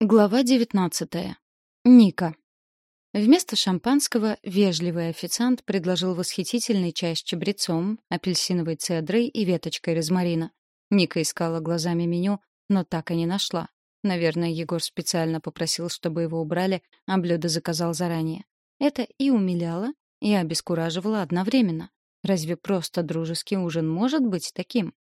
Глава 19. Ника. Вместо шампанского вежливый официант предложил восхитительный чай с чабрецом, апельсиновой цедрой и веточкой розмарина. Ника искала глазами меню, но так и не нашла. Наверное, Егор специально попросил, чтобы его убрали, а блюдо заказал заранее. Это и умиляло, и обескураживало одновременно. Разве просто дружеский ужин может быть таким?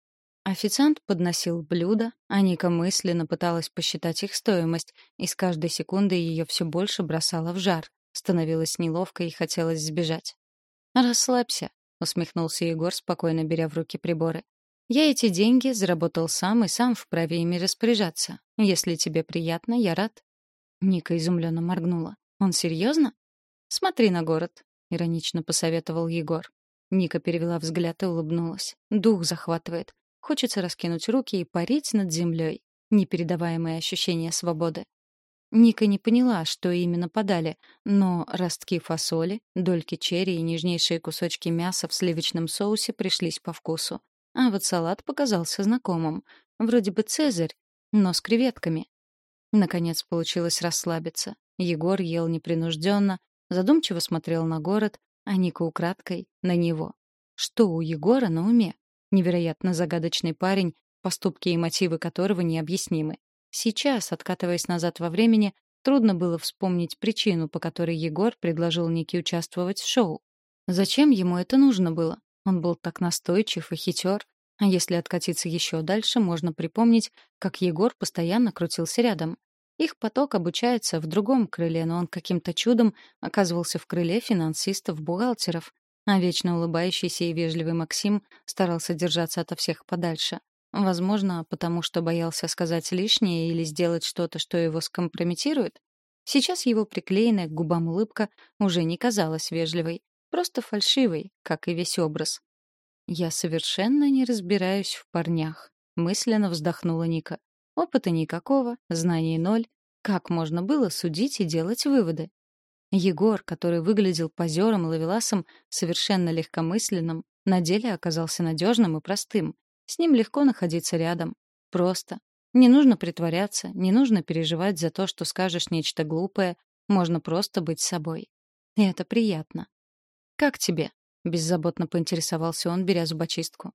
Официант подносил блюда, а Ника мысленно пыталась посчитать их стоимость, и с каждой секундой ее все больше бросало в жар. Становилось неловко и хотелось сбежать. «Расслабься», — усмехнулся Егор, спокойно беря в руки приборы. «Я эти деньги заработал сам и сам вправе ими распоряжаться. Если тебе приятно, я рад». Ника изумленно моргнула. «Он серьезно?» «Смотри на город», — иронично посоветовал Егор. Ника перевела взгляд и улыбнулась. «Дух захватывает. Хочется раскинуть руки и парить над землей. Непередаваемое ощущение свободы. Ника не поняла, что именно подали, но ростки фасоли, дольки черри и нежнейшие кусочки мяса в сливочном соусе пришлись по вкусу. А вот салат показался знакомым. Вроде бы цезарь, но с креветками. Наконец получилось расслабиться. Егор ел непринужденно, задумчиво смотрел на город, а Ника украдкой — на него. Что у Егора на уме? Невероятно загадочный парень, поступки и мотивы которого необъяснимы. Сейчас, откатываясь назад во времени, трудно было вспомнить причину, по которой Егор предложил Нике участвовать в шоу. Зачем ему это нужно было? Он был так настойчив и хитер. А если откатиться еще дальше, можно припомнить, как Егор постоянно крутился рядом. Их поток обучается в другом крыле, но он каким-то чудом оказывался в крыле финансистов-бухгалтеров, а вечно улыбающийся и вежливый Максим старался держаться ото всех подальше. Возможно, потому что боялся сказать лишнее или сделать что-то, что его скомпрометирует. Сейчас его приклеенная к губам улыбка уже не казалась вежливой, просто фальшивой, как и весь образ. «Я совершенно не разбираюсь в парнях», — мысленно вздохнула Ника. «Опыта никакого, знаний ноль. Как можно было судить и делать выводы? Егор, который выглядел позером и ловеласом, совершенно легкомысленным, на деле оказался надежным и простым. С ним легко находиться рядом. Просто. Не нужно притворяться, не нужно переживать за то, что скажешь нечто глупое, можно просто быть собой. И это приятно. «Как тебе?» — беззаботно поинтересовался он, беря зубочистку.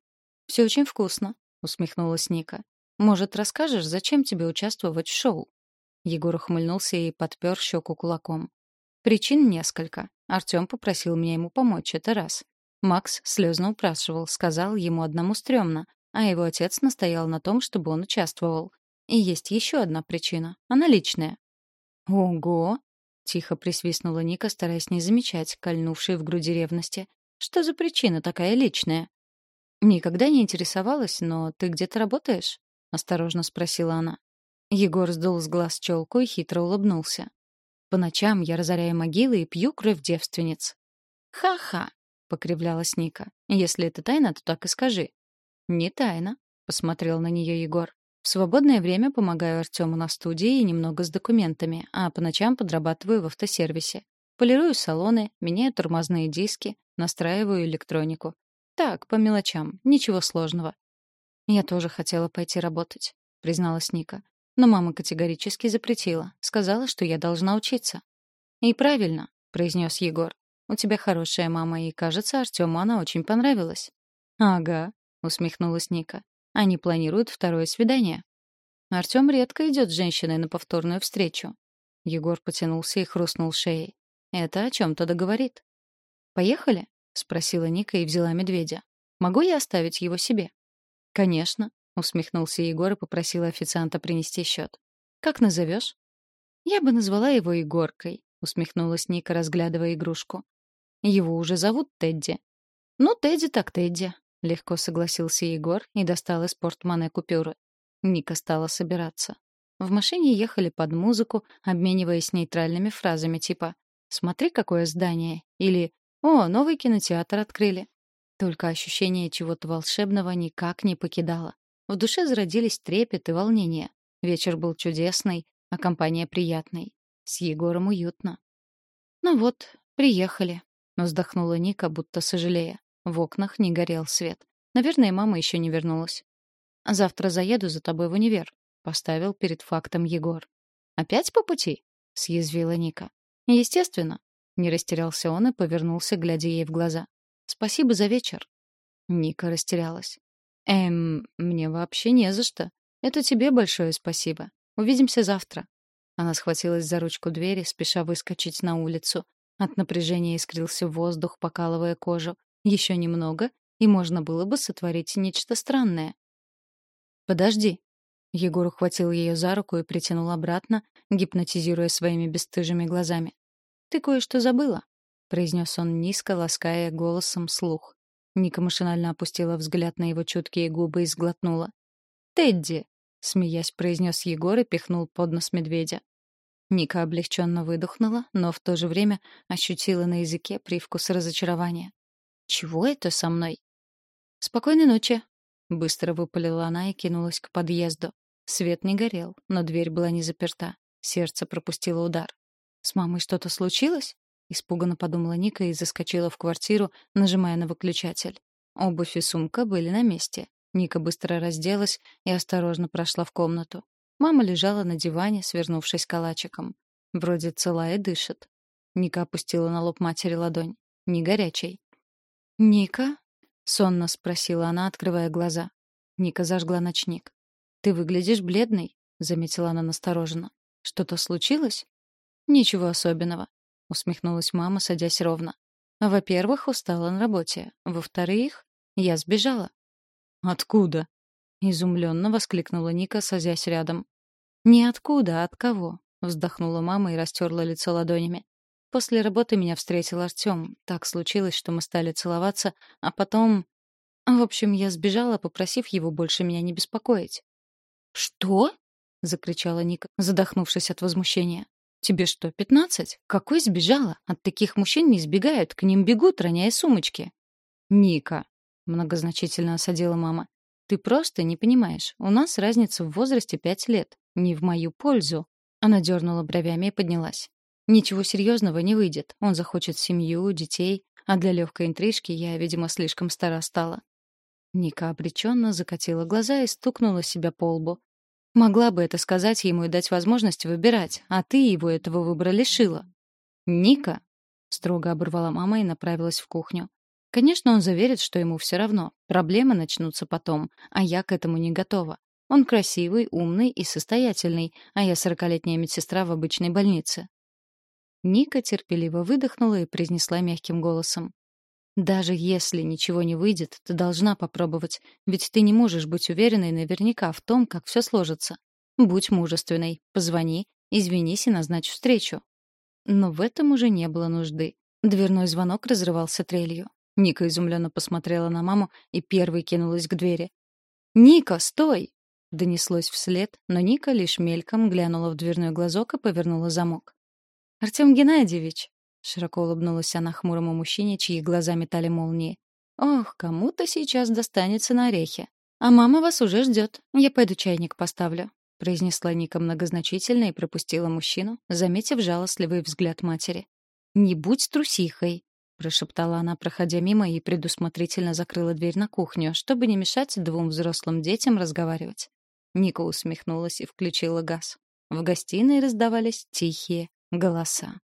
«Все очень вкусно», — усмехнулась Ника. «Может, расскажешь, зачем тебе участвовать в шоу?» Егор ухмыльнулся и подпер щеку кулаком. Причин несколько. Артём попросил меня ему помочь, это раз. Макс слезно упрашивал, сказал, ему одному стрёмно, а его отец настоял на том, чтобы он участвовал. И есть еще одна причина. Она личная. «Ого!» — тихо присвистнула Ника, стараясь не замечать кольнувшей в груди ревности. «Что за причина такая личная?» «Никогда не интересовалась, но ты где-то работаешь?» — осторожно спросила она. Егор сдул с глаз челку и хитро улыбнулся. По ночам я разоряю могилы и пью кровь девственниц. Ха-ха, покривлялась Ника. Если это тайна, то так и скажи. Не тайна, посмотрел на нее Егор. В свободное время помогаю Артему на студии и немного с документами, а по ночам подрабатываю в автосервисе. Полирую салоны, меняю тормозные диски, настраиваю электронику. Так, по мелочам, ничего сложного. Я тоже хотела пойти работать, призналась Ника. Но мама категорически запретила. Сказала, что я должна учиться. «И правильно», — произнес Егор. «У тебя хорошая мама, и, кажется, Артему она очень понравилась». «Ага», — усмехнулась Ника. «Они планируют второе свидание». Артем редко идет с женщиной на повторную встречу. Егор потянулся и хрустнул шеей. «Это о чем-то договорит». «Поехали?» — спросила Ника и взяла медведя. «Могу я оставить его себе?» «Конечно», усмехнулся Егор и попросил официанта принести счет. Как назовешь? Я бы назвала его Егоркой, усмехнулась Ника, разглядывая игрушку. Его уже зовут Тедди. Ну, Тедди так Тедди, легко согласился Егор и достал из портмоне купюры. Ника стала собираться. В машине ехали под музыку, обмениваясь нейтральными фразами типа «Смотри, какое здание» или «О, новый кинотеатр открыли». Только ощущение чего-то волшебного никак не покидало. В душе зародились трепет и волнение. Вечер был чудесный, а компания приятной. С Егором уютно. «Ну вот, приехали», — вздохнула Ника, будто сожалея. В окнах не горел свет. Наверное, мама еще не вернулась. «Завтра заеду за тобой в универ», — поставил перед фактом Егор. «Опять по пути?» — съязвила Ника. «Естественно». Не растерялся он и повернулся, глядя ей в глаза. «Спасибо за вечер». Ника растерялась. «Эм, мне вообще не за что. Это тебе большое спасибо. Увидимся завтра». Она схватилась за ручку двери, спеша выскочить на улицу. От напряжения искрился воздух, покалывая кожу. Еще немного, и можно было бы сотворить нечто странное. «Подожди». Егор ухватил ее за руку и притянул обратно, гипнотизируя своими бесстыжими глазами. «Ты кое-что забыла», — произнес он низко, лаская голосом слух. Ника машинально опустила взгляд на его чуткие губы и сглотнула. «Тедди!» — смеясь, произнес Егор и пихнул под нос медведя. Ника облегченно выдохнула, но в то же время ощутила на языке привкус разочарования. «Чего это со мной?» «Спокойной ночи!» — быстро выпалила она и кинулась к подъезду. Свет не горел, но дверь была не заперта. Сердце пропустило удар. «С мамой что-то случилось?» — испуганно подумала Ника и заскочила в квартиру, нажимая на выключатель. Обувь и сумка были на месте. Ника быстро разделась и осторожно прошла в комнату. Мама лежала на диване, свернувшись калачиком. Вроде цела и дышит. Ника опустила на лоб матери ладонь. Не горячей. «Ника?» — сонно спросила она, открывая глаза. Ника зажгла ночник. «Ты выглядишь бледной», — заметила она настороженно. «Что-то случилось?» «Ничего особенного», — усмехнулась мама, садясь ровно. «Во-первых, устала на работе. Во-вторых, я сбежала». «Откуда?» — изумленно воскликнула Ника, садясь рядом. «Ниоткуда, а от кого?» — вздохнула мама и растерла лицо ладонями. «После работы меня встретил Артем. Так случилось, что мы стали целоваться, а потом... В общем, я сбежала, попросив его больше меня не беспокоить». «Что?» — закричала Ника, задохнувшись от возмущения. «Тебе что, пятнадцать? Какой сбежала? От таких мужчин не сбегают, к ним бегут, роняя сумочки». «Ника», — многозначительно осадила мама, — «ты просто не понимаешь. У нас разница в возрасте пять лет. Не в мою пользу». Она дернула бровями и поднялась. «Ничего серьезного не выйдет. Он захочет семью, детей, а для легкой интрижки я, видимо, слишком стара стала». Ника обреченно закатила глаза и стукнула себя по лбу. Могла бы это сказать ему и дать возможность выбирать, а ты его этого выбора лишила. «Ника!» — строго оборвала мама и направилась в кухню. Конечно, он заверит, что ему все равно. Проблемы начнутся потом, а я к этому не готова. Он красивый, умный и состоятельный, а я сорокалетняя медсестра в обычной больнице. Ника терпеливо выдохнула и произнесла мягким голосом. Даже если ничего не выйдет, ты должна попробовать, ведь ты не можешь быть уверенной наверняка в том, как все сложится. Будь мужественной, позвони, извинись и назначь встречу. Но в этом уже не было нужды. Дверной звонок разрывался трелью. Ника изумленно посмотрела на маму и первой кинулась к двери. «Ника, стой!» — донеслось вслед, но Ника лишь мельком глянула в дверной глазок и повернула замок. «Артем Геннадьевич!» Широко улыбнулась она хмурому мужчине, чьи глаза метали молнии. «Ох, кому-то сейчас достанется на орехи. А мама вас уже ждет. Я пойду чайник поставлю», — произнесла Ника многозначительно и пропустила мужчину, заметив жалостливый взгляд матери. «Не будь трусихой», — прошептала она, проходя мимо, и предусмотрительно закрыла дверь на кухню, чтобы не мешать двум взрослым детям разговаривать. Ника усмехнулась и включила газ. В гостиной раздавались тихие голоса.